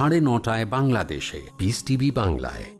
সাড়ে নটায় বাংলাদেশে। পিস টিভি বাংলায়।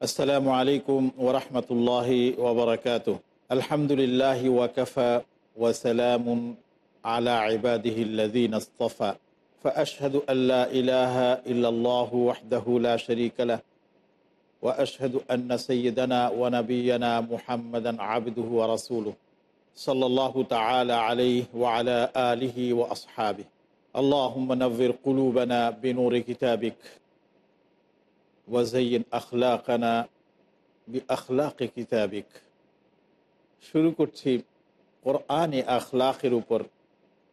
السلام عليكم ورحمة الله وبركاته. الحمد لله وكفى وسلام على عباده الذين اصطفى. فأشهد أن لا إله إلا الله وحده لا شريك له. وأشهد أن سيدنا ونبينا محمدا عبده ورسوله صلى الله تعالى عليه وعلى آله وأصحابه. اللهم نظر قلوبنا بنور كتابك. ওয়াজাইন আখলাকানা বি আখলাকে কিতাবিক শুরু করছি কোরআনে আখলাকের উপর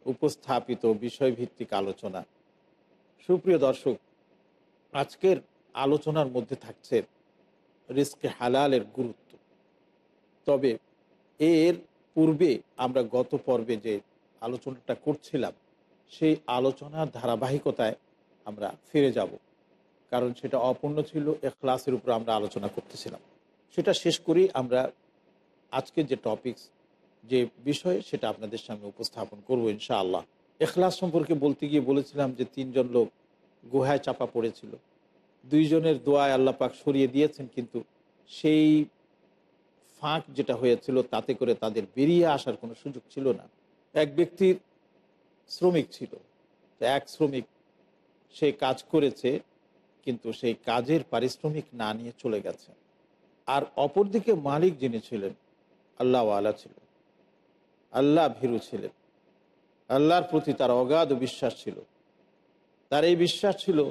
উপস্থাপিত বিষয়ভিত্তিক আলোচনা। সুপ্রিয় দর্শক, আজকের আলোচনার মধ্যে থাকছে রিস্কে হালালের গুরুত্ব। তবে এর পূর্বে আমরা গত পর্বে যে আলোচনাটা করছিলাম, সেই আলোচনার ধারাবাহিকতায় আমরা ফিরে যাব। কারণ সেটা অপূর্ণ ছিল এখলাসের উপর আমরা আলোচনা করতেছিলাম। সেটা শেষ করেই আমরা আজকের যে টপিকস যে বিষয়, সেটা আপনাদের সামনে উপস্থাপন করব ইনশাআল্লাহ। এখলাস সম্পর্কে বলতে গিয়ে বলেছিলাম যে তিনজন লোক গুহায় চাপা পড়েছিল। দুইজনের দোয়ায় আল্লাহ পাক সরিয়ে দিয়েছেন, কিন্তু সেই ফাঁক যেটা হয়েছিল, তাতে করে তাদের বেরিয়ে আসার কোনো সুযোগ ছিল না। এক ব্যক্তির শ্রমিক ছিল। এক শ্রমিক, সে কাজ করেছে কিন্তু সেই কাজের পারিশ্রমিক না নিয়ে চলে গেছে। আর অপরদিকে মালিক যিনি ছিলেন, আল্লাহ আলা ছিলেন। আল্লাহ ভীরু ছিলেন। আল্লাহর প্রতি তার অগাধ বিশ্বাস ছিল। তার এই বিশ্বাস ছিল,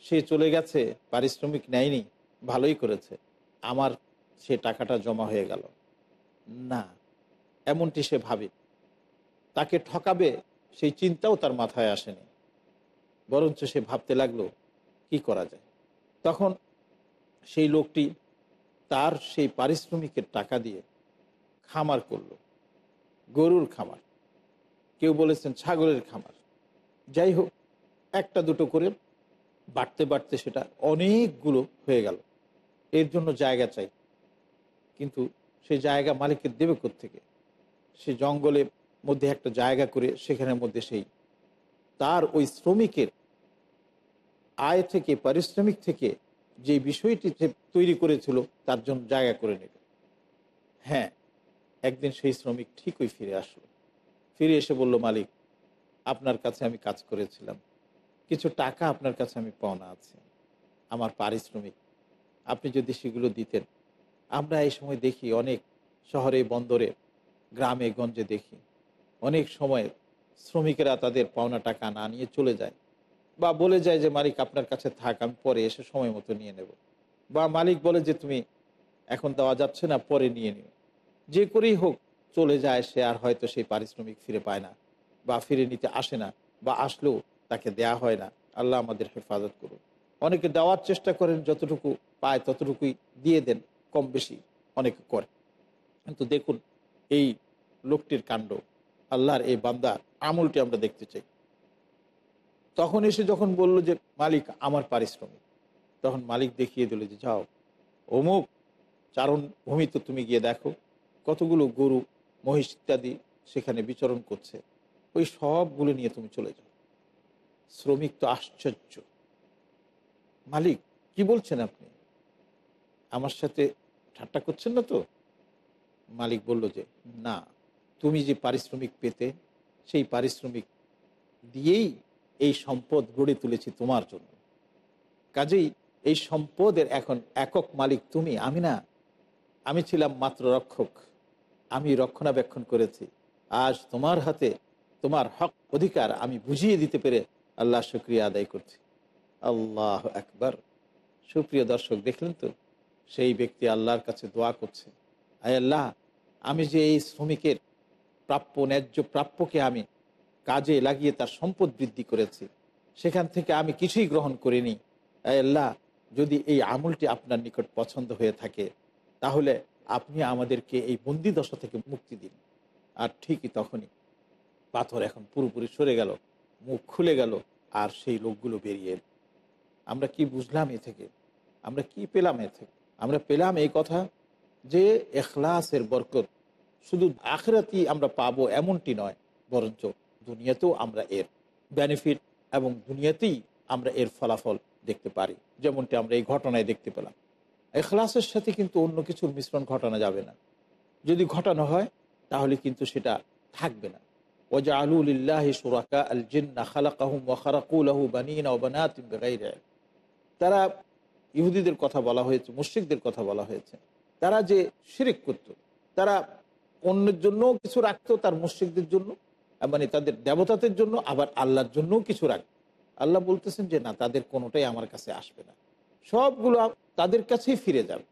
সে চলে গেছে, পারিশ্রমিক নেয়নি, ভালোই করেছে, আমার সে টাকাটা জমা হয়ে গেল। না, এমনটি সে ভাবে। তাকে ঠকাবে, সেই চিন্তাও তার মাথায় আসেনি। বরঞ্চ সে ভাবতে লাগল কি করা যায়? তখন সেই লোকটি তার সেই পারিশ্রমিকের টাকা দিয়ে খামার করল। গরুর খামার। কেউ বলেছেন ছাগলের খামার। যাই হোক, একটা দুটো করে বাড়তে বাড়তে সেটা অনেকগুলো হয়ে গেল। এর জন্য জায়গা চাই। কিন্তু সেই জায়গা মালিকের দেবে থেকে সে জঙ্গলের মধ্যে একটা জায়গা করে সেখানের মধ্যে সেই তার ওই শ্রমিকের আয় থেকে, পারিশ্রমিক থেকে যে বিষয়টি তৈরি করেছিল, তার জন্য জায়গা করে নেবে হ্যাঁ একদিন সেই শ্রমিক ঠিকই ফিরে আসলো। ফিরে এসে বলল, মালিক, আপনার কাছে আমি কাজ করেছিলাম। কিছু টাকা আপনার কাছে আমি পাওনা আছে। আমার পারিশ্রমিক, আপনি যদি সেগুলো দিতেন। আমরা এই সময় দেখি অনেক শহরে, বন্দরে, গ্রামে, গঞ্জে দেখি। অনেক সময় শ্রমিকেরা তাদের পাওনা টাকা না নিয়ে চলে যায়। বা বলে যায় যে, মালিক, আপনার কাছে থাক, আমি পরে এসে সময় মতো নিয়ে নেব। বা মালিক বলে যে, তুমি এখন দেওয়া যাচ্ছে না, পরে নিয়ে নিও। যে করেই হোক, চলে যায় সে, আর হয়তো সেই পারিশ্রমিক ফিরে পায় না বা ফিরে নিতে আসে না বা আসলেও তাকে দেয়া হয় না। আল্লাহ আমাদের হেফাজত করুন। অনেকে দেওয়ার চেষ্টা করেন, যতটুকু পায় ততটুকুই দিয়ে দেন, কম বেশি অনেকে করে। কিন্তু দেখুন, এই লোকটির কাণ্ড, আল্লাহর এই বান্দার আমলটি আমরা দেখতে চাই। তখন এসে যখন বলল যে, মালিক, আমার পারিশ্রমিক। তখন মালিক দেখিয়ে দিল যে, যাও, অমুক চারণ ভূমিতে তুমি গিয়ে দেখো। কতগুলো গরু, মহিষ ইত্যাদি সেখানে বিচরণ করছে। ওই সবগুলো নিয়ে তুমি চলে যাও। শ্রমিক তো আশ্চর্য। মালিক, কি বলছেন আপনি? আমার সাথে ঠাট্টা করছেন না তো? মালিক বলল যে, না, তুমি যে পারিশ্রমিক পেতে, সেই পারিশ্রমিক দিয়েই এই সম্পদ গড়ে তুলেছি তোমার জন্য। কাজেই এই সম্পদের এখন একক মালিক তুমি, আমি না। আমি ছিলাম মাত্র রক্ষক। আমি রক্ষণাবেক্ষণ করেছি। আজ তোমার হাতে তোমার হক অধিকার আমি বুঝিয়ে দিতে পেরে আল্লাহ শুক্রিয়া আদায় করছি। আল্লাহ একবার সুপ্রিয় দর্শক, দেখলেন তো? সেই ব্যক্তি আল্লাহর কাছে দোয়া করছে। আয় আল্লাহ, আমি যে এই শ্রমিকের প্রাপ্য, ন্যায্য প্রাপ্যকে আমি কাজে লাগিয়ে তার সম্পদ বৃদ্ধি করেছি। সেখান থেকে আমি কিছুই গ্রহণ করিনি। আল্লাহ, যদি এই আমলটি আপনার নিকট পছন্দ হয়ে থাকে, তাহলে আপনি আমাদেরকে এই বন্দি দশা থেকে মুক্তি দিন। আর ঠিকই তখনই পাথর এখন পুরোপুরি সরে গেল, মুখ খুলে গেল, আর সেই লোকগুলো বেরিয়ে এলো। আমরা কি বুঝলাম এ থেকে? আমরা কি পেলাম এ থেকে? আমরা পেলাম এই কথা যে এখলাসের বরকত শুধু আখরাতি আমরা পাবো এমনটি নয়, বরঞ্চ দুনিয়াতেও আমরা এর বেনিফিট এবং দুনিয়াতেই আমরা এর ফলাফল দেখতে পারি। যেমনটি আমরা এই ঘটনায় দেখতে পেলাম। এখলাসের সাথে কিন্তু অন্য কিছুর মিশ্রণ ঘটানো যাবে না। যদি ঘটানো হয়, তাহলে কিন্তু সেটা থাকবে না। ওজা আলুলিল্লাহ সুরাকা আল জিন্না খালাকাহুম ওয়াখারাকুলাহু বানিনা ও বানাতিম বেগাইর তারা ইহুদিদের কথা বলা হয়েছে, মুশ্রিকদের কথা বলা হয়েছে। তারা যে শিরিক করত, তারা অন্যের জন্য কিছু রাখতো, তার মুশ্রিকদের জন্য। মানে তাদের দেবতাদের জন্য আবার আল্লাহর জন্যও কিছু রাখতো আল্লাহ বলতেছেন যে, না, তাদের কোনোটাই আমার কাছে আসবে না। সবগুলো তাদের কাছেই ফিরে যাবে।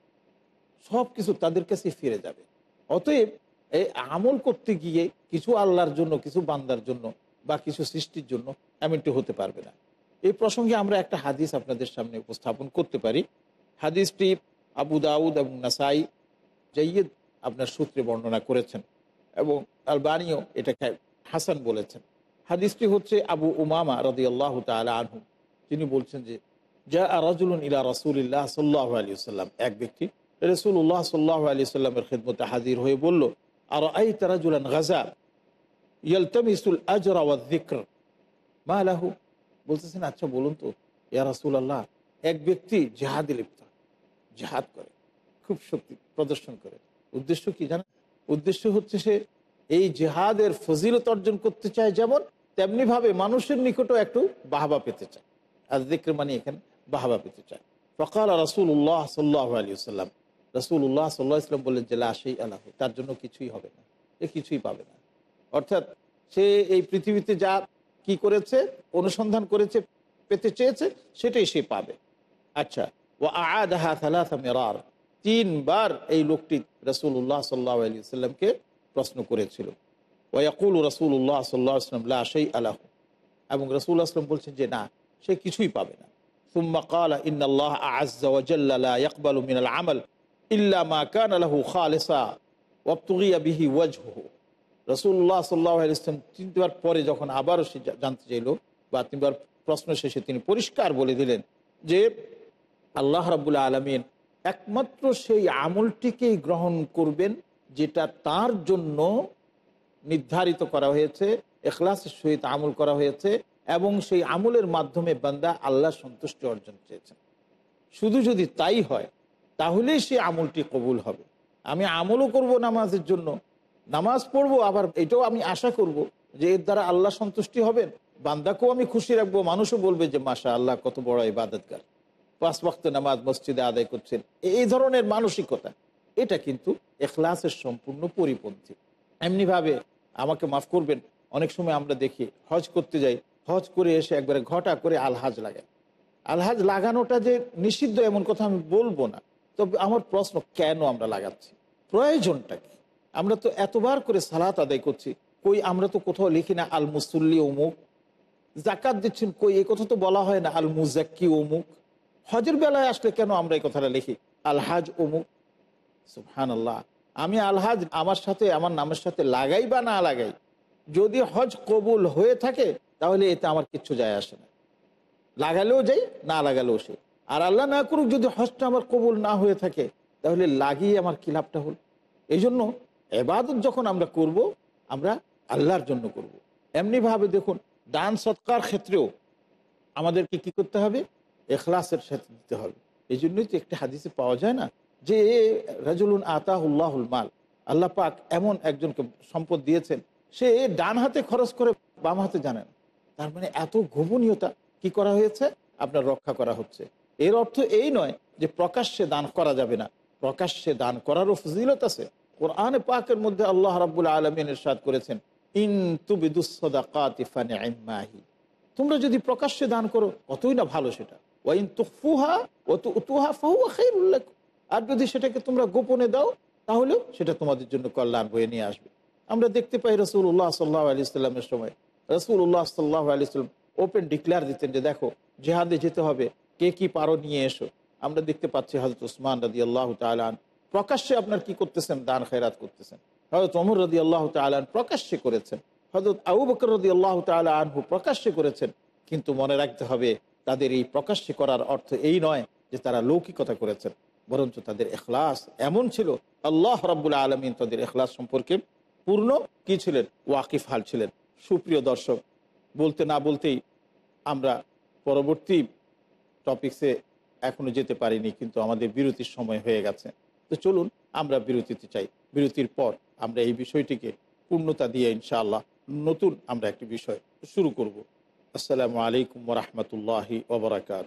সব কিছু তাদের কাছেই ফিরে যাবে। অতএব এই আমল করতে গিয়ে কিছু আল্লাহর জন্য, কিছু বান্দার জন্য বা কিছু সৃষ্টির জন্য এমনটি হতে পারবে না। এই প্রসঙ্গে আমরা একটা হাদিস আপনাদের সামনে উপস্থাপন করতে পারি। হাদিসটি আবু দাউদ এবং নাসাই জাইয়েদ আপনার সূত্রে বর্ণনা করেছেন এবং আলবানিও এটাকে হাসান বলেছেন। হাদিসটি হচ্ছে আবু উমামা রদি আল্লাহ আনহু। তিনি বলছেন যে যা রাজুলুন ইলা রসুল্লাহ সাল্লাহ আলী সাল্লাম এক ব্যক্তি রসুল্লাহ সাল্লাহ আলী সাল্লামের খেদমতে হাজির হয়ে বলল আর আই তারাজুলান গাজা? ইয়ালতামিসুল আজরা ওয়া যিকর? মা লাহু। বলতেছেন আচ্ছা বলুন তো, ইয়া রাসুল আল্লাহ এক ব্যক্তি জেহাদে লিপ্ত, জাহাদ করে, খুব শক্তি প্রদর্শন করে। উদ্দেশ্য কি জানেন? উদ্দেশ্য হচ্ছে সে এই জেহাদের ফজিলত অর্জন করতে চায় যেমন, তেমনি ভাবে মানুষের নিকটও একটু বাহাবা পেতে চায়। আর দিক্র মানে এখানে বাহাবা পেতে চায়। ফকাল রাসুল উল্লাহ সাল্লাহ আলী সাল্লাম রসুল উল্লাহ সাল্লাহ ইসলাম বললেন যে লাশই আল্লাহ তার জন্য কিছুই হবে না। এ কিছুই পাবে না। অর্থাৎ সে এই পৃথিবীতে যা কি করেছে, অনুসন্ধান করেছে, পেতে চেয়েছে, সেটাই সে পাবে। আচ্ছা ও আদাহা থালাথা মেরার। তিনবার এই লোকটি রসুল উল্লাহ সাল্লাহ আলী সাল্লামকে প্রশ্ন করেছিল। ওয়াকুল রসুল্লাহ সাল্লাহ আসলাম লাশাই আলাহ এবং রসুল আসলাম বলছেন যে, না, সে কিছুই পাবে না। সুম্মা ইন্নআল্লাহ আমল কান আলাহু খালেসা রসুল্লাহ সাল্লাহ ইসলাম তিনবার পরে যখন আবারও সে জানতে চাইল বা তিনবার প্রশ্ন শেষে তিনি পরিষ্কার বলে দিলেন যে, আল্লাহ রাবুল্লা আলমিন একমাত্র সেই আমলটিকেই গ্রহণ করবেন যেটা তার জন্য নির্ধারিত করা হয়েছে এখলাসের সহিত আমল করা হয়েছে এবং সেই আমলের মাধ্যমে বান্দা আল্লাহ সন্তুষ্টি অর্জন চেয়েছেন। শুধু যদি তাই হয়, তাহলেই সে আমলটি কবুল হবে। আমি আমলও করব নামাজের জন্য, নামাজ পড়ব, আবার এটাও আমি আশা করব যে এর দ্বারা আল্লাহ সন্তুষ্টি হবেন। বান্দাকেও আমি খুশি রাখব, মানুষও বলবে যে মাসা আল্লাহ কত বড় ইবাদতগার। পাঁচ বক্ত নামাজ মসজিদে আদায় করছেন। এই ধরনের মানসিকতা। এটা কিন্তু এখলাসের সম্পূর্ণ পরিপন্থী। এমনিভাবে আমাকে মাফ করবেন, অনেক সময় আমরা দেখি হজ করতে যাই, হজ করে এসে একবারে ঘটা করে আলহাজ লাগায় আলহাজ লাগানোটা যে নিষিদ্ধ এমন কথা আমি বলব না, তবে আমার প্রশ্ন, কেন আমরা লাগাচ্ছি? প্রয়োজনটা কি? আমরা তো এতবার করে সালাত আদায় করছি, কই আমরা তো কোথাও লিখি না আল মুসল্লি অমুক জাকাত দিচ্ছেন কই, এ কথা তো বলা হয় না আল মুজাক্কি অমুক। হজের বেলায় আসলে কেন আমরা এই কথাটা লিখি? আলহাজ অমুক। সুহান আল্লাহ আমি আলহাজ আমার সাথে, আমার নামের সাথে লাগাই বা না লাগাই, যদি হজ কবুল হয়ে থাকে, তাহলে এতে আমার কিচ্ছু যায় আসে না। লাগালেও যাই, না লাগালেও সে। আর আল্লাহ না করুক, যদি হজটা আমার কবুল না হয়ে থাকে, তাহলে লাগিয়ে আমার কি লাভটা হল? এই জন্য এবাদত যখন আমরা করব, আমরা আল্লাহর জন্য করব। এমনিভাবে দেখুন, দান সৎকার ক্ষেত্রেও আমাদেরকে কি করতে হবে? এখলাসের সাথে দিতে হবে। এই জন্যই তো একটা হাদিসে পাওয়া যায় না যে রাজুলুন আতাহুল্লাহুল মাল, আল্লাহ পাক এমন একজনকে সম্পদ দিয়েছেন, সে ডান হাতে খরচ করে বাম হাতে জানে না তার মানে এত গোপনীয়তা কি করা হয়েছে? আপনার রক্ষা করা হচ্ছে। এর অর্থ এই নয় যে প্রকাশ্যে দান করা যাবে না। প্রকাশ্যে দান করারও ফজিলত আছে। কোরআনে পাকের মধ্যে আল্লাহ রাবুল আলমিন ইরশাদ করেছেন, ইন তুবিদুসদাকাতিফানি তোমরা যদি প্রকাশ্যে দান করো, কতই না ভালো সেটা। ওয়াইন তুফুহা ও তুহা ফাহুয়া খাইরুল্লাহ আর যদি সেটাকে তোমরা গোপনে দাও তাহলে সেটা তোমাদের জন্য কল্যাণ বয়ে নিয়ে আসবে। আমরা দেখতে পাই রসুল উল্লাহ সাল্লাহ আলি ইসলামের সময়। রসুল উল্লাহ সাল্লাহ আলি ইসলাম ওপেন ডিক্লেয়ার দিতেন যে, দেখো, জেহাদে যেতে হবে। কে কি পারো নিয়ে এসো। আমরা দেখতে পাচ্ছি হজরত উসমান রাদি আল্লাহ তালান প্রকাশ্যে আপনার কি করতেছেন? দান খেরাত করতেছেন। হজরত অমর রদি আল্লাহ তালান প্রকাশ্যে করেছেন। হজরত আবু বকর রদি আল্লাহ তালা আনহু প্রকাশ্যে করেছেন। কিন্তু মনে রাখতে হবে, তাদের এই প্রকাশ্যে করার অর্থ এই নয় যে, তারা লৌকিকতা করেছেন। বরঞ্চ তাদের এখলাস এমন ছিল, আল্লাহ রাবুল্লাহ আলমিন তাদের এখলাস সম্পর্কে পূর্ণ কি ছিলেন? ওয়াকিফ হাল ছিলেন। সুপ্রিয় দর্শক, বলতে না বলতেই আমরা পরবর্তী টপিক্সে এখনও যেতে পারিনি, কিন্তু আমাদের বিরতির সময় হয়ে গেছে। তো চলুন, আমরা বিরতিতে চাই। বিরতির পর আমরা এই বিষয়টিকে পূর্ণতা দিয়ে ইনশাআল্লাহ নতুন আমরা একটি বিষয় শুরু করব। আসসালামু আলাইকুম রহমতুল্লাহি ওবরাকাত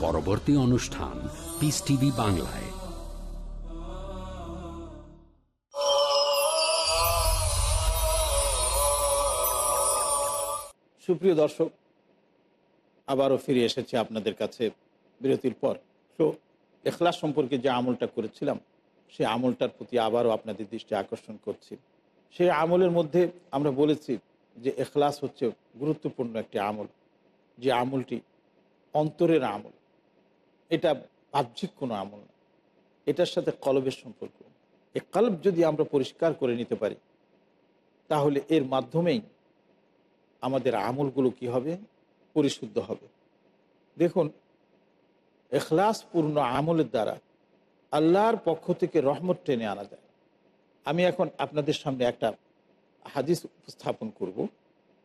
পরবর্তী অনুষ্ঠান পিস টিভি বাংলায়। সুপ্রিয় দর্শক, আবারও ফিরে এসেছি আপনাদের কাছে বিরতির পর। তো এখলাস সম্পর্কে যে আমলটা করেছিলাম, সেই আমলটার প্রতি আবারও আপনাদের দৃষ্টি আকর্ষণ করছি। সেই আমলের মধ্যে আমরা বলেছি যে এখলাস হচ্ছে গুরুত্বপূর্ণ একটি আমল। যে আমলটি অন্তরের আমল। এটা বাহ্যিক কোনো আমল না। এটার সাথে কলবের সম্পর্ক। এই কলব যদি আমরা পরিষ্কার করে নিতে পারি, তাহলে এর মাধ্যমেই আমাদের আমলগুলো কি হবে? পরিশুদ্ধ হবে। দেখুন, এখলাসপূর্ণ আমলের দ্বারা আল্লাহর পক্ষ থেকে রহমত টেনে আনা যায়। আমি এখন আপনাদের সামনে একটা হাদিস উপস্থাপন করব।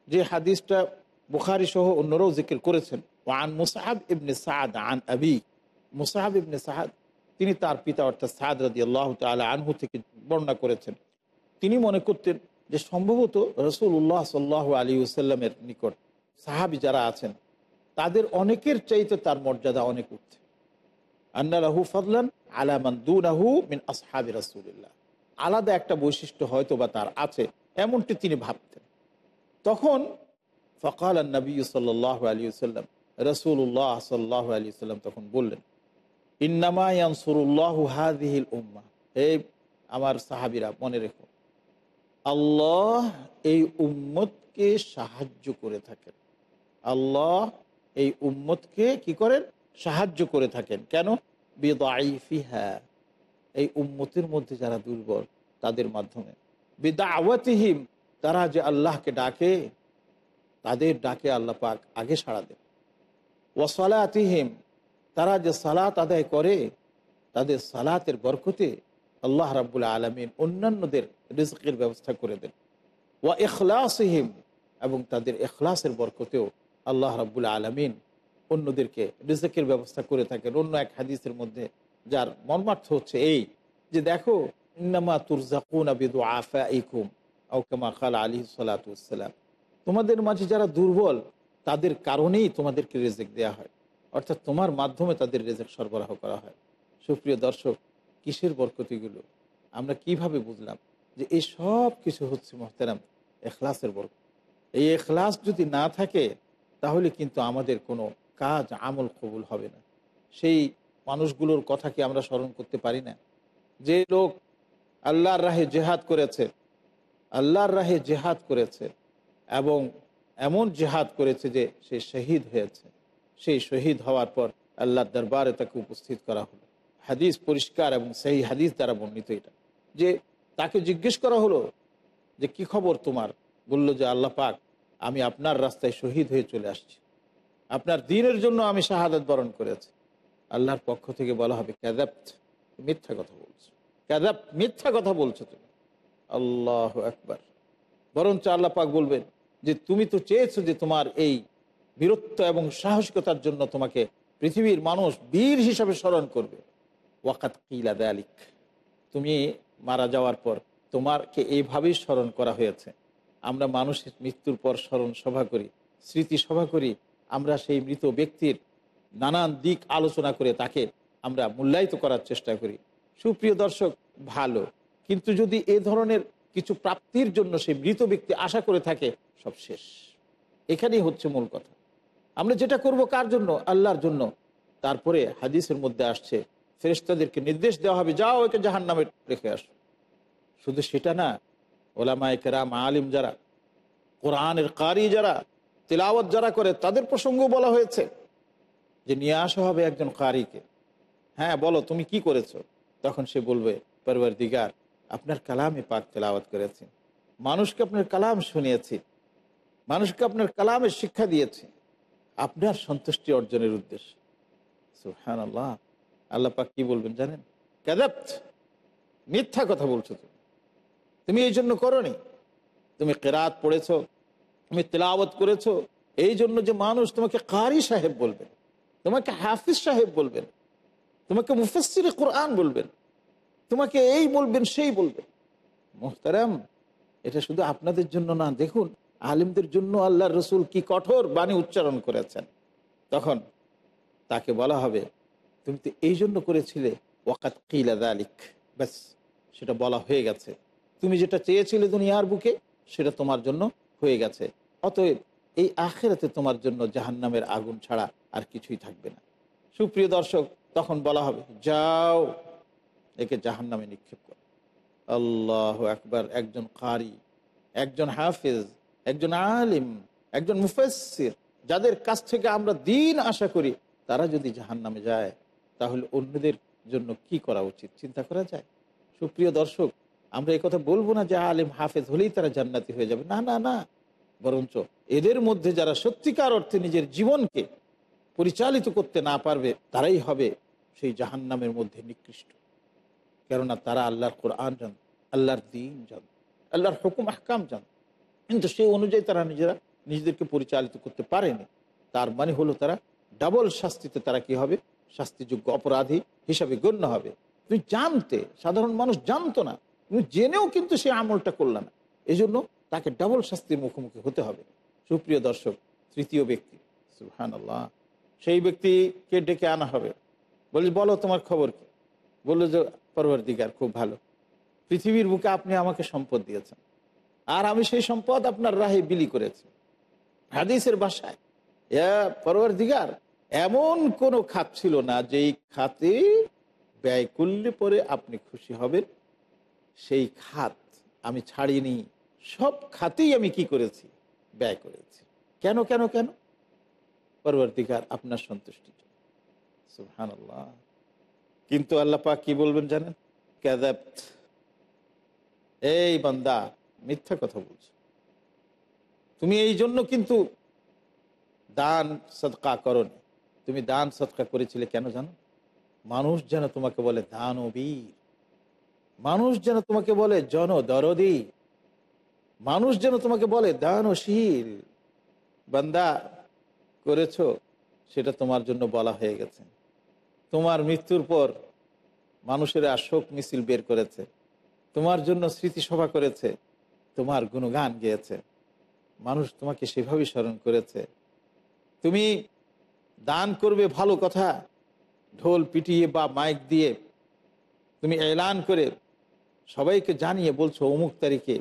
যে হাদিসটা বুখারি সহ অন্যরাও জিকির করেছেন। ওয়ান মুসাহাব ইবনে সাদ আন আবি। মুসাহাব ইবনে সাহাদ, তিনি তার পিতা অর্থাৎ সাদ রাদি আল্লাহ তালা আনহু থেকে বর্ণনা করেছেন। তিনি মনে করতেন যে সম্ভবত রসুল্লাহ সাল্লাহ আলী সাল্লামের নিকট সাহাবি যারা আছেন, তাদের অনেকের চাইতে তার মর্যাদা অনেক উঠছে আন্না রাহু ফদলান আলামান দুনাহু মিন আসহাবি রাসুলিল্লাহ। আলাদা একটা বৈশিষ্ট্য হয়তো বা তার আছে, এমনটি তিনি ভাবতেন। তখন ফকাল নবী সাল্লাহ আলী সাল্লাম রসুল্লাহ সাল্লাহ আলী সাল্লাম তখন বললেন ইন্নামা উম্মা। এই আমার সাহাবিরা, মনে রেখো। আল্লাহ এই উম্মতকে সাহায্য করে থাকেন। আল্লাহ এই উম্মতকে কি করেন? সাহায্য করে থাকেন। কেন? বেদাইফিহা। এই উম্মতের মধ্যে যারা দুর্বল, তাদের মাধ্যমে। বেদাওয়াতিহিম, তারা যে আল্লাহকে ডাকে, তাদের ডাকে আল্লাহ পাক আগে সাড়া দেন। ওয়াসালাতিহিম তারা যে সালাত আদায় করে, তাদের সালাতের বরকতে আল্লাহ রাবুল আলমিন অন্যান্যদের রিজকের ব্যবস্থা করে দেন। ওয়া এখলাসহিম এবং তাদের এখলাসের বরকতেও আল্লাহ রাবুল আলমিন অন্যদেরকে রিজকের ব্যবস্থা করে থাকেন। অন্য এক হাদিসের মধ্যে যার মর্মার্থ হচ্ছে এই যে দেখো, ইন্নামা তুরজাকুন আবিদু আফা ইকুম আউকামা খাল আলী সালাতাম তোমাদের মাঝে যারা দুর্বল, তাদের কারণেই তোমাদেরকে রেজেক দেয়া হয়। অর্থাৎ তোমার মাধ্যমে তাদের রেজেক সরবরাহ করা হয়। সুপ্রিয় দর্শক, কিসের বরকতিগুলো? আমরা কীভাবে বুঝলাম যে এই সব কিছু হচ্ছে মোহতারাম এখলাসের বরকত? এই এখলাস যদি না থাকে, তাহলে কিন্তু আমাদের কোনো কাজ, আমল কবুল হবে না। সেই মানুষগুলোর কথা কি আমরা স্মরণ করতে পারি না? যে লোক আল্লাহর রাহে জেহাদ করেছে, আল্লাহর রাহে জেহাদ করেছে এবং এমন জেহাদ করেছে যে সে শহীদ হয়েছে। সেই শহীদ হওয়ার পর আল্লাহর দরবারে তাকে উপস্থিত করা হলো। হাদিস পরিষ্কার এবং সেই হাদিস দ্বারা বর্ণিত এটা। যে তাকে জিজ্ঞেস করা হলো যে, কি খবর তোমার? বলল যে, আল্লাহ পাক, আমি আপনার রাস্তায় শহীদ হয়ে চলে আসছি। আপনার দিনের জন্য আমি শাহাদাত বরণ করেছি। আল্লাহর পক্ষ থেকে বলা হবে ক্যাদাপ মিথ্যা কথা বলছো। ক্যাদাপ মিথ্যা কথা বলছো তুমি। আল্লাহ একবার বরঞ্চ আল্লাহ পাক বলবেন যে, তুমি তো চেয়েছো যে তোমার এই বীরত্ব এবং সাহসিকতার জন্য তোমাকে পৃথিবীর মানুষ বীর হিসাবে স্মরণ করবে। ওয়াকাত কিলা দালিক, তুমি মারা যাওয়ার পর তোমারকে এইভাবেই স্মরণ করা হয়েছে। আমরা মানুষের মৃত্যুর পর স্মরণ সভা করি, স্মৃতি সভা করি, আমরা সেই মৃত ব্যক্তির নানান দিক আলোচনা করে তাকে আমরা মূল্যায়িত করার চেষ্টা করি। সুপ্রিয় দর্শক, ভালো। কিন্তু যদি এ ধরনের কিছু প্রাপ্তির জন্য সেই মৃত ব্যক্তি আশা করে থাকে, সব শেষ। এখানেই হচ্ছে মূল কথা। আমরা যেটা করব কার জন্য? আল্লাহর জন্য। তারপরে হাদিসের মধ্যে আসছে ফেরেস্তাদেরকে নির্দেশ দেওয়া হবে, যাও একে জাহান নামে রেখে আসো। শুধু সেটা না, ওলামায় কেরাম, আলিম যারা, কোরআনের কারি যারা, তেলাওয়াত যারা করে, তাদের প্রসঙ্গ বলা হয়েছে যে নিয়ে আসা হবে একজন কারিকে। হ্যাঁ বলো, তুমি কি করেছ? তখন সে বলবে পরবার দিগার আপনার কালামে পাক তেলাওয়াত করেছি। মানুষকে আপনার কালাম শুনিয়েছি। মানুষকে আপনার কালামের শিক্ষা দিয়েছি। আপনার সন্তুষ্টি অর্জনের উদ্দেশ্য। সুহান আল্লাহ আল্লাহ পাক কি বলবেন জানেন? ক্যাদাপ্ত মিথ্যা কথা বলছো তুমি। তুমি এই জন্য করনি। তুমি কেরাত পড়েছ, তুমি তেলাওয়াত করেছ, এই জন্য যে মানুষ তোমাকে কারি সাহেব বলবেন, তোমাকে হাফিজ সাহেব বলবেন, তোমাকে মুফাসির কোরআন বলবেন, তোমাকে এই বলবেন, সেই বলবেন। মোহতারাম, এটা শুধু আপনাদের জন্য না, দেখুন আলিমদের জন্য আল্লাহ রসুল কি কঠোর বাণী উচ্চারণ করেছেন? তখন তাকে বলা হবে, তুমি তো এই জন্য করেছিলে ওয়াকাত কিলা আলিক ব্যাস, সেটা বলা হয়ে গেছে। তুমি যেটা চেয়েছিলে দুনিয়ার বুকে, সেটা তোমার জন্য হয়ে গেছে। অতএব এই আখেরাতে তোমার জন্য জাহান্নামের আগুন ছাড়া আর কিছুই থাকবে না। সুপ্রিয় দর্শক, তখন বলা হবে, যাও, একে জাহান্নামে নিক্ষেপ করো। আল্লাহ একবার একজন কারি, একজন হাফিজ একজন আলিম, একজন মুফাসির যাদের কাছ থেকে আমরা দিন আশা করি তারা যদি জাহান নামে যায়, তাহলে অন্যদের জন্য কি করা উচিত? চিন্তা করা যায়? সুপ্রিয় দর্শক, আমরা কথা বলব না যে আলিম হাফেজ হলেই তারা জান্নাতি হয়ে যাবে। না না না। বরঞ্চ এদের মধ্যে যারা সত্যিকার অর্থে নিজের জীবনকে পরিচালিত করতে না পারবে, তারাই হবে সেই জাহান্নামের মধ্যে নিকৃষ্ট। কেননা তারা আল্লাহর কোরআন জান, আল্লাহর দিন জান, আল্লাহর হুকুম, আহকাম জান। কিন্তু সেই অনুযায়ী তারা নিজেরা নিজেদেরকে পরিচালিত করতে পারেনি। তার মানে হলো তারা ডাবল শাস্তিতে তারা কি হবে? শাস্তিযোগ্য অপরাধী হিসাবে গণ্য হবে। তুমি জানতে, সাধারণ মানুষ জানতো না। তুমি জেনেও কিন্তু সে আমলটা করলে না। এই জন্য তাকে ডাবল শাস্তির মুখোমুখি হতে হবে। সুপ্রিয় দর্শক, তৃতীয় ব্যক্তি সুহান আল্লাহ সেই ব্যক্তিকে ডেকে আনা হবে। বলি বলো তোমার খবর কি? বলল যে পরবর দিগার খুব ভালো। পৃথিবীর বুকে আপনি আমাকে সম্পদ দিয়েছেন। আর আমি সেই সম্পদ আপনার রাহে বিলি করেছি। হাদিসের বাসায় পরবর দিগার এমন কোনো খাত ছিল না যেই খাতে ব্যয় করলে পরে আপনি খুশি হবেন। সেই খাত আমি ছাড়িনি, সব খাতেই আমি কি করেছি? ব্যয় করেছি। কেন কেন কেন? পরবর্তীকার আপনার সন্তুষ্টি সুহান কিন্তু আল্লাহ পাক কি বলবেন জানেন? ক্যাদাপ্ত এই বান্দা মিথ্যা কথা বলছো। তুমি এই জন্য কিন্তু দান সৎকা করনি। তুমি দান সৎকা করেছিলে কেন জানো? মানুষ যেন তোমাকে বলে দান বীর। মানুষ যেন তোমাকে বলে জন দরদি। মানুষ যেন তোমাকে বলে দানশীল বান্দা, করেছ, সেটা তোমার জন্য বলা হয়ে গেছে। তোমার মৃত্যুর পর মানুষেরা শোক মিছিল বের করেছে। তোমার জন্য স্মৃতিসভা করেছে। তোমার গুণগান গেয়েছে। মানুষ তোমাকে সেভাবেই স্মরণ করেছে। তুমি দান করবে ভালো কথা, ঢোল পিটিয়ে বা মাইক দিয়ে। তুমি এলান করে সবাইকে জানিয়ে বলছো, অমুক তারিখে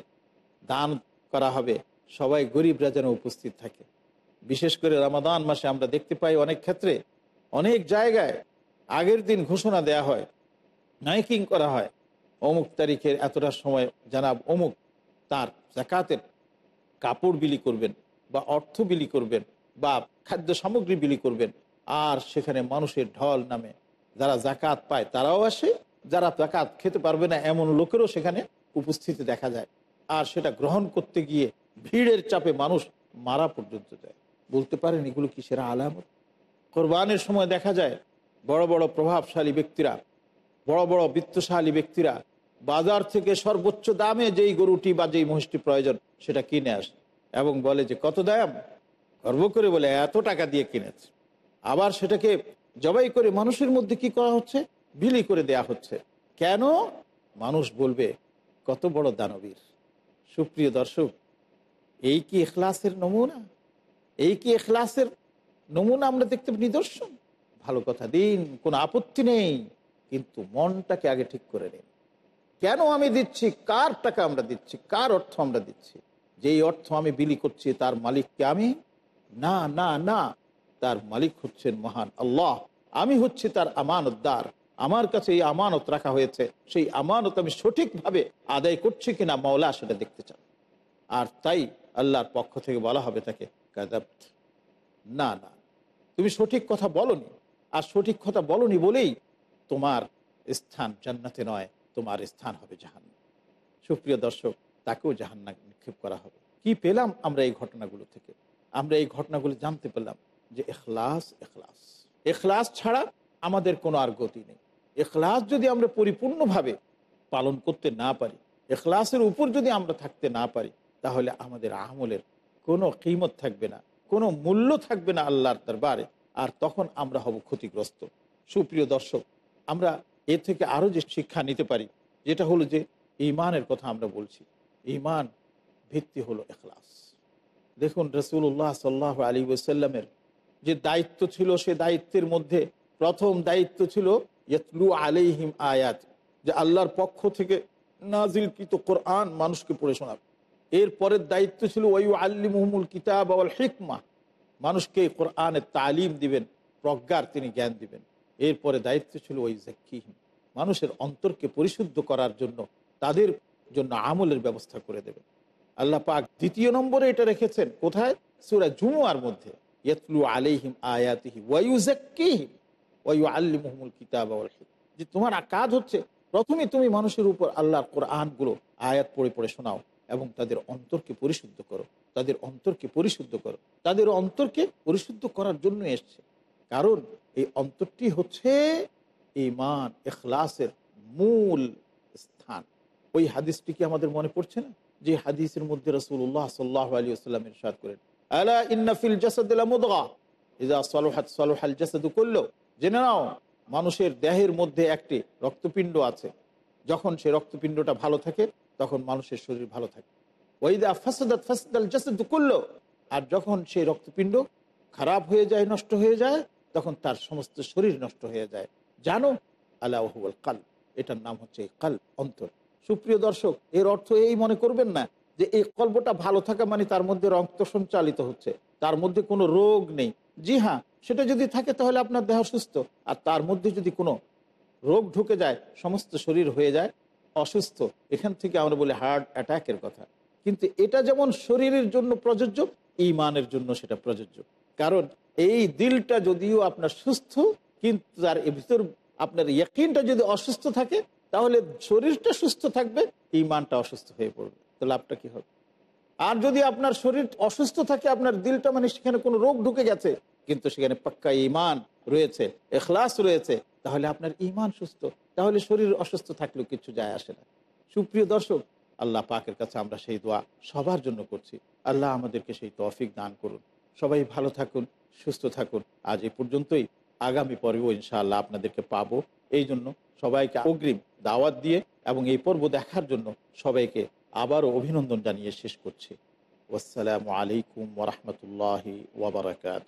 দান করা হবে। সবাই গরিবরা যেন উপস্থিত থাকে। বিশেষ করে রামাদান মাসে আমরা দেখতে পাই অনেক ক্ষেত্রে অনেক জায়গায় আগের দিন ঘোষণা দেয়া হয় নাইকিং করা হয়, অমুক তারিখের এতটা সময়, জানাব অমুক তার জাকাতের কাপড় বিলি করবেন বা অর্থ বিলি করবেন বা খাদ্য সামগ্রী বিলি করবেন, আর সেখানে মানুষের ঢল নামে যারা জাকাত পায় তারাও আসে, যারা জাকাত খেতে পারবে না এমন লোকেরও সেখানে উপস্থিতি দেখা যায়। আর সেটা গ্রহণ করতে গিয়ে ভিড়ের চাপে মানুষ মারা পর্যন্ত যায়। বলতে পারেন এগুলো কি সেরা আলামত? কোরবানের সময় দেখা যায় বড় বড় প্রভাবশালী ব্যক্তিরা, বড় বড় বৃত্তশালী ব্যক্তিরা বাজার থেকে সর্বোচ্চ দামে যেই গরুটি বা যেই মহিষটি প্রয়োজন, সেটা কিনে আসে এবং বলে যে, কত দাম? গর্ব করে বলে, এত টাকা দিয়ে কিনেছে। আবার সেটাকে জবাই করে মানুষের মধ্যে কি করা হচ্ছে? বিলি করে দেয়া হচ্ছে। কেন? মানুষ বলবে, কত বড় দানবীর। সুপ্রিয় দর্শক, এই কি এখলাসের নমুনা? এই কি এখলাসের নমুনা আমরা দেখতে নিদর্শন। ভালো কথা, দিন, কোনো আপত্তি নেই। কিন্তু মনটাকে আগে ঠিক করে নিন। কেন আমি দিচ্ছি? কার টাকা আমরা দিচ্ছি? কার অর্থ আমরা দিচ্ছি? যেই অর্থ আমি বিলি করছি, তার মালিককে আমি? না না না। তার মালিক হচ্ছেন মহান আল্লাহ। আমি হচ্ছি তার আমানতদার। আমার কাছে এই আমানত রাখা হয়েছে। সেই আমানত আমি সঠিকভাবে আদায় করছি কিনা মাওলা সেটা দেখতে চান। আর তাই আল্লাহর পক্ষ থেকে বলা হবে তাকে কাদাপ্ত না না। তুমি সঠিক কথা বলনি। আর সঠিক কথা বলনি বলেই তোমার স্থান জান্নাতে নয়। তোমার স্থান হবে জাহান্ন সুপ্রিয় দর্শক, তাকেও জাহান্না নিক্ষেপ করা হবে। কি পেলাম আমরা এই ঘটনাগুলো থেকে? আমরা এই ঘটনাগুলো জানতে পেলাম যে এখলাস এখলাস। এখলাস ছাড়া আমাদের কোনো আর গতি নেই। এখলাস যদি আমরা পরিপূর্ণভাবে পালন করতে না পারি, এখলাসের উপর যদি আমরা থাকতে না পারি, তাহলে আমাদের আমলের কোনো কিমত থাকবে না, কোনো মূল্য থাকবে না আল্লাহর দরবারে, আর তখন আমরা হব ক্ষতিগ্রস্ত। সুপ্রিয় দর্শক, আমরা এ থেকে আরও যে শিক্ষা নিতে পারি, যেটা হলো যে ইমানের কথা আমরা বলছি। ইমান ভিত্তি হলো এখলাস। দেখুন রসুল্লাহ সাল্লাহ আলী ওসাল্লামের যে দায়িত্ব ছিল, সে দায়িত্বের মধ্যে প্রথম দায়িত্ব ছিল ইয়তলু আলাইহিম আয়াত, যে আল্লাহর পক্ষ থেকে নাজিলকৃত কোরআন মানুষকে পড়ে শোনাবে। এর পরের দায়িত্ব ছিল ওয়ু আল্লি মুহমুল কিতাব আল হিকমা, মানুষকে কোরআনের তালিম দিবেন, প্রজ্ঞার তিনি জ্ঞান দিবেন। এরপরে দায়িত্ব ছিল ওই জাকিহিম মানুষের অন্তরকে পরিশুদ্ধ করার জন্য তাদের জন্য আমলের ব্যবস্থা করে দেবেন আল্লাহ পাক দ্বিতীয় নম্বরে এটা রেখেছেন, কোথায়? সুরা জুমুয়ার মধ্যে। ইয়তলু আলাইহিম আয়াতিহি ওয়াইউ আল্লি কিতাব যে তোমার কাজ হচ্ছে, প্রথমে তুমি মানুষের উপর আল্লাহর কোরআনগুলো আয়াত পড়ে পড়ে শোনাও এবং তাদের অন্তরকে পরিশুদ্ধ করো। তাদের অন্তরকে পরিশুদ্ধ করো। তাদের অন্তরকে পরিশুদ্ধ করার জন্য এসছে। কারণ এই অন্তরটি হচ্ছে ইমান এখলাসের মূল স্থান। ওই হাদিসটি কি আমাদের মনে পড়ছে না? যে হাদিসের মধ্যে রসুল্লাহ সাল্লাহ আলী আসসালামের সাদ করেন, আলা ইন্নাফিল জাসাদু করল জেনে নাও, মানুষের দেহের মধ্যে একটি রক্তপিণ্ড আছে। যখন সে রক্তপিণ্ডটা ভালো থাকে, তখন মানুষের শরীর ভালো থাকে। ওইদা ফাসাদাত, ফাসাদাল জাসাদ কুল্লো? আর যখন সেই রক্তপিণ্ড খারাপ হয়ে যায়, নষ্ট হয়ে যায় তখন তার সমস্ত শরীর নষ্ট হয়ে যায়। জানো? আল্লাহুল কাল এটার নাম হচ্ছে কাল অন্তর। সুপ্রিয় দর্শক, এর অর্থ এই মনে করবেন না যে এই কল্পটা ভালো থাকা মানে তার মধ্যে রক্ত সঞ্চালিত হচ্ছে। তার মধ্যে কোনো রোগ নেই। জি হ্যাঁ সেটা যদি থাকে তাহলে আপনার দেহ সুস্থ। আর তার মধ্যে যদি কোনো রোগ ঢুকে যায়, সমস্ত শরীর হয়ে যায়, অসুস্থ, এখান থেকে আমরা বলি হার্ট অ্যাটাকের কথা। কিন্তু এটা যেমন শরীরের জন্য প্রযোজ্য, ইমানের জন্য সেটা প্রযোজ্য। কারণ এই দিলটা যদিও আপনার সুস্থ, কিন্তু তার ভিতর আপনার ইয়াকিনটা যদি অসুস্থ থাকে, তাহলে শরীরটা সুস্থ থাকবে ইমানটা অসুস্থ হয়ে পড়বে। তো লাভটা কি হবে? আর যদি আপনার শরীর অসুস্থ থাকে, আপনার দিলটা মানে সেখানে কোনো রোগ ঢুকে গেছে, কিন্তু সেখানে পাক্কা ইমান রয়েছে, এখলাস রয়েছে, তাহলে আপনার ইমান সুস্থ। তাহলে শরীর অসুস্থ থাকলেও কিছু যায় আসে না। সুপ্রিয় দর্শক, আল্লাহ পাকের কাছে আমরা সেই দোয়া সবার জন্য করছি। আল্লাহ আমাদেরকে সেই তৌফিক দান করুন। সবাই ভালো থাকুন, সুস্থ থাকুন। আজ এ পর্যন্তই। আগামী পর্ব ইনশাআল্লাহ আপনাদেরকে পাবো। এই জন্য সবাইকে অগ্রিম দাওয়াত দিয়ে এবং এই পর্ব দেখার জন্য সবাইকে আবারও অভিনন্দন জানিয়ে শেষ করছি। আসসালামু আলাইকুম ওরহমতুল্লাহ ওবরাকাত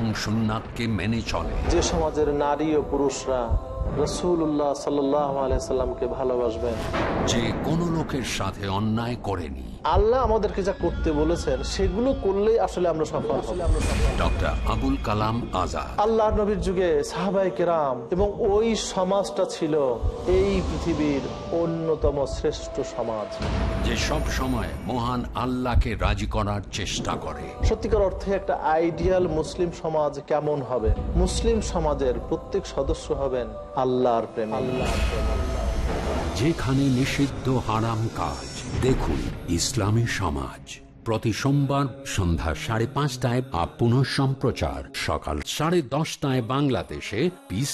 এবং সুন্নাতকে মেনে চলে। যে সমাজের নারী ও পুরুষরা রসুল্লাহ সাল্লামকে ভালোবাসবেন। যে কোনো লোকের সাথে অন্যায় করেনি। আল্লাহ আমাদেরকে যা করতে বলেছেন সেগুলো করলেই আসলে আমরা সফল ডক্টর আবুল কালাম আজাদ। আল্লাহ নবীর যুগে সাহাবাই কেরাম এবং ওই সমাজটা ছিল এই পৃথিবীর অন্যতম শ্রেষ্ঠ সমাজ। যে সব সময় মহান আল্লাহকে রাজি করার চেষ্টা করে। সত্যিকার অর্থে একটা আইডিয়াল মুসলিম সমাজ কেমন হবে? মুসলিম সমাজের প্রত্যেক সদস্য হবেন আল্লাহর প্রেম। যেখানে নিষিদ্ধ হারাম কাজ, দেখুন ইসলামী সমাজ। প্রতি সোমবার সন্ধ্যা সাড়ে পাঁচটায় আপ সম্প্রচার সকাল সাড়ে দশটায় বাংলাদেশে পিস